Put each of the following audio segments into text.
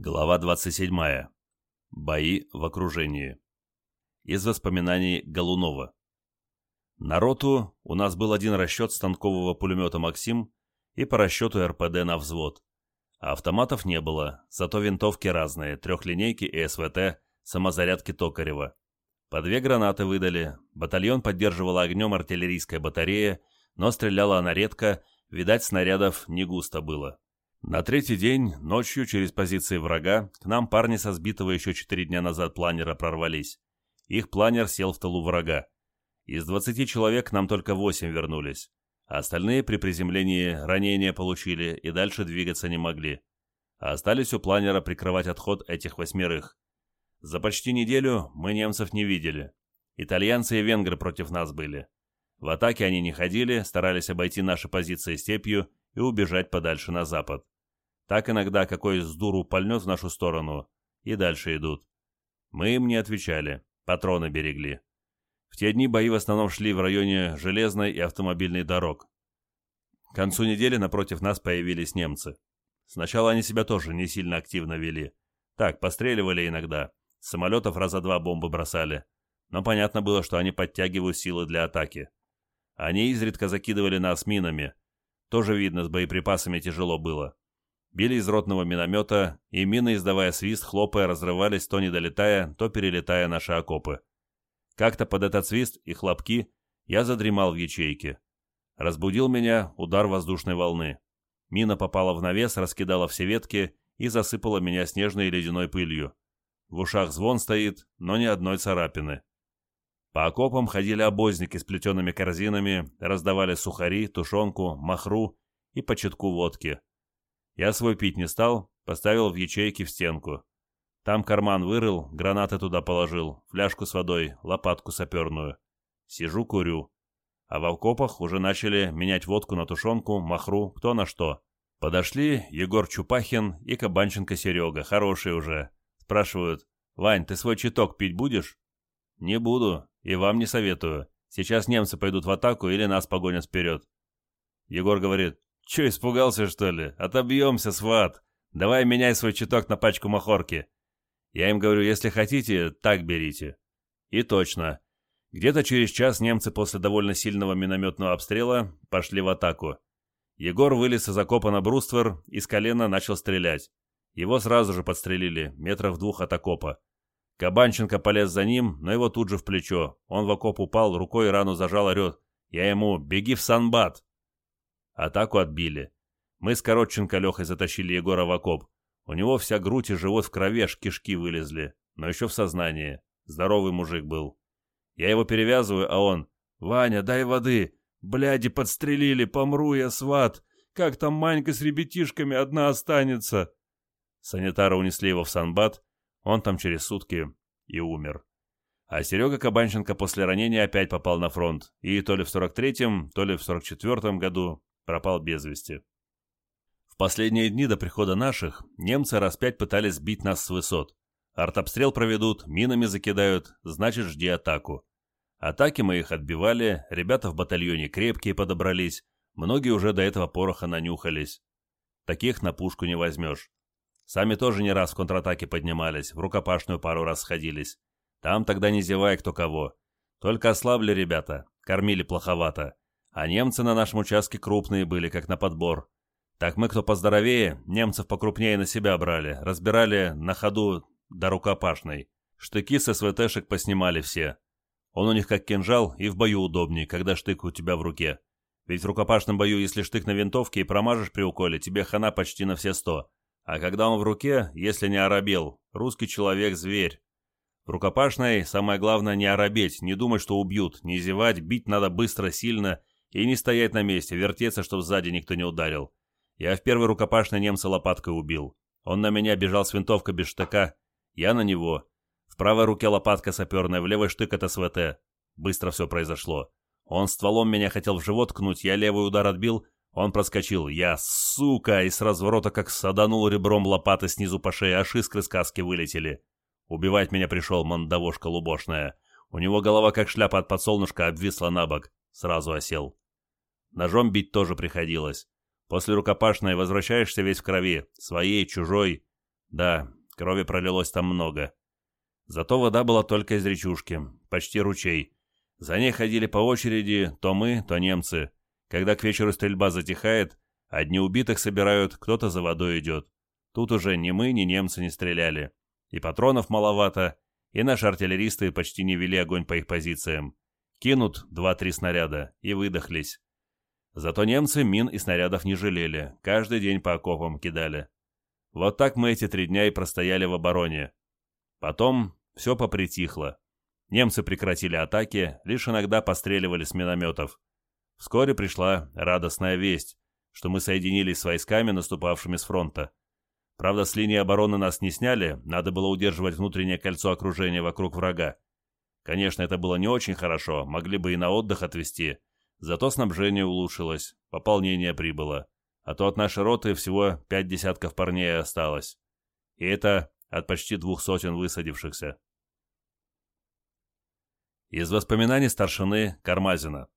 Глава 27. Бои в окружении. Из воспоминаний Голунова. На роту у нас был один расчет станкового пулемета «Максим» и по расчету РПД на взвод. А автоматов не было, зато винтовки разные, трехлинейки и СВТ, самозарядки Токарева. По две гранаты выдали, батальон поддерживала огнем артиллерийская батарея, но стреляла она редко, видать, снарядов не густо было. На третий день, ночью, через позиции врага, к нам парни со сбитого еще четыре дня назад планера прорвались. Их планер сел в тылу врага. Из двадцати человек к нам только восемь вернулись, а остальные при приземлении ранения получили и дальше двигаться не могли. А остались у планера прикрывать отход этих восьмерых. За почти неделю мы немцев не видели. Итальянцы и венгры против нас были. В атаке они не ходили, старались обойти наши позиции степью и убежать подальше на запад. Так иногда какой с дуру пальнет в нашу сторону, и дальше идут. Мы им не отвечали, патроны берегли. В те дни бои в основном шли в районе железной и автомобильной дорог. К концу недели напротив нас появились немцы. Сначала они себя тоже не сильно активно вели. Так, постреливали иногда. С самолетов раза два бомбы бросали. Но понятно было, что они подтягивают силы для атаки. Они изредка закидывали нас минами, тоже видно, с боеприпасами тяжело было. Били из ротного миномета, и мины, издавая свист, хлопая, разрывались, то не долетая, то перелетая наши окопы. Как-то под этот свист и хлопки я задремал в ячейке. Разбудил меня удар воздушной волны. Мина попала в навес, раскидала все ветки и засыпала меня снежной и ледяной пылью. В ушах звон стоит, но ни одной царапины. По окопам ходили обозники с плетеными корзинами, раздавали сухари, тушенку, махру и по чутку водки. Я свой пить не стал, поставил в ячейке в стенку. Там карман вырыл, гранаты туда положил, фляжку с водой, лопатку саперную. Сижу, курю. А в окопах уже начали менять водку на тушенку, махру, кто на что. Подошли Егор Чупахин и Кабанченко Серега, хорошие уже. Спрашивают, «Вань, ты свой читок пить будешь?» «Не буду. И вам не советую. Сейчас немцы пойдут в атаку или нас погонят вперед. Егор говорит, че испугался что ли? Отобьемся, сват. Давай меняй свой чуток на пачку махорки. Я им говорю, если хотите, так берите. И точно. Где-то через час немцы после довольно сильного минометного обстрела пошли в атаку. Егор вылез из окопа на бруствер и с колена начал стрелять. Его сразу же подстрелили, метров двух от окопа. Кабанченко полез за ним, но его тут же в плечо. Он в окоп упал, рукой рану зажал, орет. Я ему «Беги в Санбат!» Атаку отбили. Мы с Коротченко Лехой затащили Егора в окоп. У него вся грудь и живот в крови, аж кишки вылезли. Но еще в сознании. Здоровый мужик был. Я его перевязываю, а он «Ваня, дай воды! Бляди подстрелили, помру я, сват! Как там Манька с ребятишками одна останется?» Санитары унесли его в Санбат, он там через сутки и умер. А Серега Кабанченко после ранения опять попал на фронт, и то ли в 43-м, то ли в 44-м году пропал без вести. В последние дни до прихода наших немцы раз пять пытались сбить нас с высот. Артобстрел проведут, минами закидают, значит жди атаку. Атаки мы их отбивали, ребята в батальоне крепкие подобрались, многие уже до этого пороха нанюхались. Таких на пушку не возьмешь. Сами тоже не раз в контратаке поднимались, в рукопашную пару раз сходились. Там тогда не зевай кто кого. Только ослабли ребята, кормили плоховато. А немцы на нашем участке крупные были, как на подбор. Так мы, кто поздоровее, немцев покрупнее на себя брали, разбирали на ходу до рукопашной. Штыки с СВТшек поснимали все. Он у них как кинжал и в бою удобнее, когда штык у тебя в руке. Ведь в рукопашном бою, если штык на винтовке и промажешь при уколе, тебе хана почти на все сто. А когда он в руке, если не оробел, русский человек – зверь. В рукопашной самое главное не оробеть, не думать, что убьют, не зевать, бить надо быстро, сильно и не стоять на месте, вертеться, чтобы сзади никто не ударил. Я в первой рукопашной немца лопаткой убил. Он на меня бежал с винтовкой без штыка, я на него. В правой руке лопатка саперная, в левой штык от СВТ. Быстро все произошло. Он стволом меня хотел в живот ткнуть, я левый удар отбил, он проскочил. Я, сука, и с разворота как саданул ребром лопаты снизу по шее, аж искры с каски вылетели. Убивать меня пришел мандавошка лубошная. У него голова как шляпа от подсолнушка обвисла на бок. Сразу осел. Ножом бить тоже приходилось. После рукопашной возвращаешься весь в крови, своей, чужой. Да, крови пролилось там много. Зато вода была только из речушки, почти ручей. За ней ходили по очереди то мы, то немцы. Когда к вечеру стрельба затихает, одни убитых собирают, кто-то за водой идет. Тут уже ни мы, ни немцы не стреляли. И патронов маловато, и наши артиллеристы почти не вели огонь по их позициям. Кинут два-три снаряда и выдохлись. Зато немцы мин и снарядов не жалели, каждый день по окопам кидали. Вот так мы эти три дня и простояли в обороне. Потом все попритихло. Немцы прекратили атаки, лишь иногда постреливали с минометов. Вскоре пришла радостная весть, что мы соединились с войсками, наступавшими с фронта. Правда, с линии обороны нас не сняли, надо было удерживать внутреннее кольцо окружения вокруг врага. Конечно, это было не очень хорошо, могли бы и на отдых отвезти. Зато снабжение улучшилось, пополнение прибыло. А то от нашей роты всего пять десятков парней осталось. И это от почти двух сотен высадившихся. Из воспоминаний старшины Кармазина.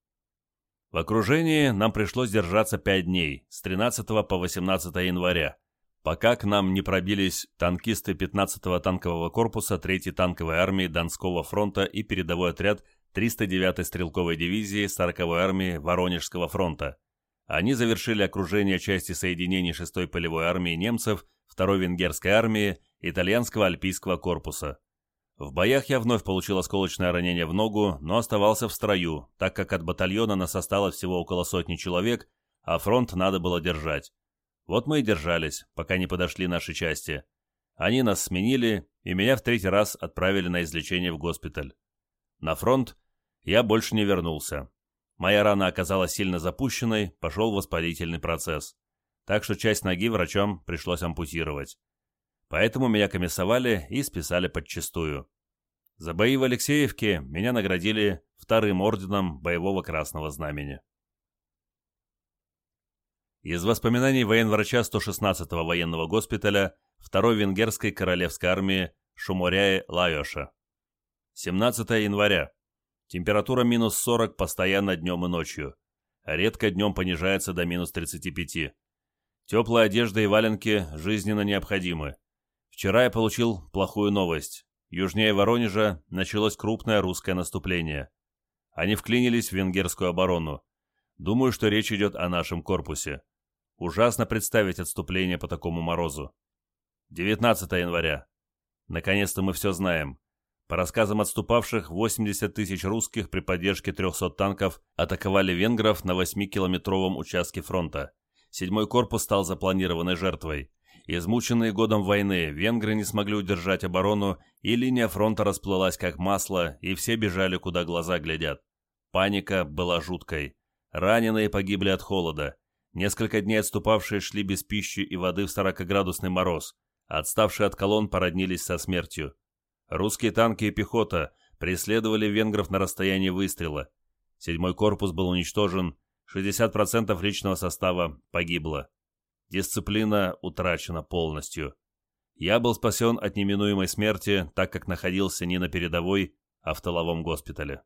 В окружении нам пришлось держаться пять дней, с 13 по 18 января пока к нам не пробились танкисты 15-го танкового корпуса 3-й танковой армии Донского фронта и передовой отряд 309-й стрелковой дивизии 40-й армии Воронежского фронта. Они завершили окружение части соединений 6-й полевой армии немцев, 2-й венгерской армии, итальянского альпийского корпуса. В боях я вновь получил осколочное ранение в ногу, но оставался в строю, так как от батальона нас осталось всего около сотни человек, а фронт надо было держать. Вот мы и держались, пока не подошли наши части. Они нас сменили, и меня в третий раз отправили на излечение в госпиталь. На фронт я больше не вернулся. Моя рана оказалась сильно запущенной, пошел воспалительный процесс. Так что часть ноги врачам пришлось ампутировать. Поэтому меня комиссовали и списали подчистую. За бои в Алексеевке меня наградили вторым орденом боевого красного знамени. Из воспоминаний военврача 116-го военного госпиталя 2-й венгерской королевской армии Шуморяе Лайоша. 17 января. Температура минус 40 постоянно днем и ночью. Редко днем понижается до минус 35. Теплая одежда и валенки жизненно необходимы. Вчера я получил плохую новость. Южнее Воронежа началось крупное русское наступление. Они вклинились в венгерскую оборону. Думаю, что речь идет о нашем корпусе. Ужасно представить отступление по такому морозу. 19 января. Наконец-то мы все знаем. По рассказам отступавших, 80 тысяч русских при поддержке 300 танков атаковали венгров на 8-километровом участке фронта. Седьмой корпус стал запланированной жертвой. Измученные годом войны, венгры не смогли удержать оборону, и линия фронта расплылась как масло, и все бежали, куда глаза глядят. Паника была жуткой. Раненые погибли от холода. Несколько дней отступавшие шли без пищи и воды в 40-градусный мороз, отставшие от колонн породнились со смертью. Русские танки и пехота преследовали венгров на расстоянии выстрела. Седьмой корпус был уничтожен, 60% личного состава погибло. Дисциплина утрачена полностью. Я был спасен от неминуемой смерти, так как находился не на передовой, а в тыловом госпитале.